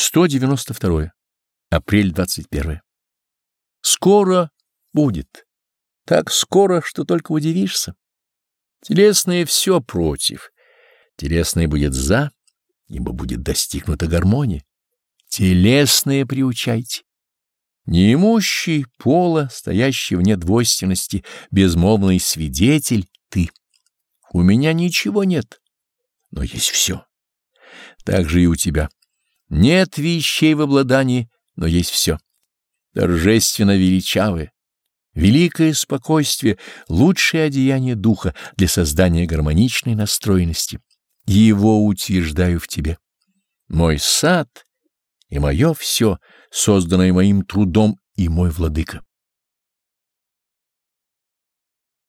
192. Апрель 21. Скоро будет. Так скоро, что только удивишься. Телесное все против. Телесное будет за, ибо будет достигнута гармония. Телесное приучайте. Неимущий пола, стоящий вне двойственности, безмолвный свидетель — ты. У меня ничего нет, но есть все. Так же и у тебя. Нет вещей в обладании, но есть все. Торжественно величавое, великое спокойствие — лучшее одеяние духа для создания гармоничной настроенности. Его утверждаю в тебе. Мой сад и мое все, созданное моим трудом, и мой владыка.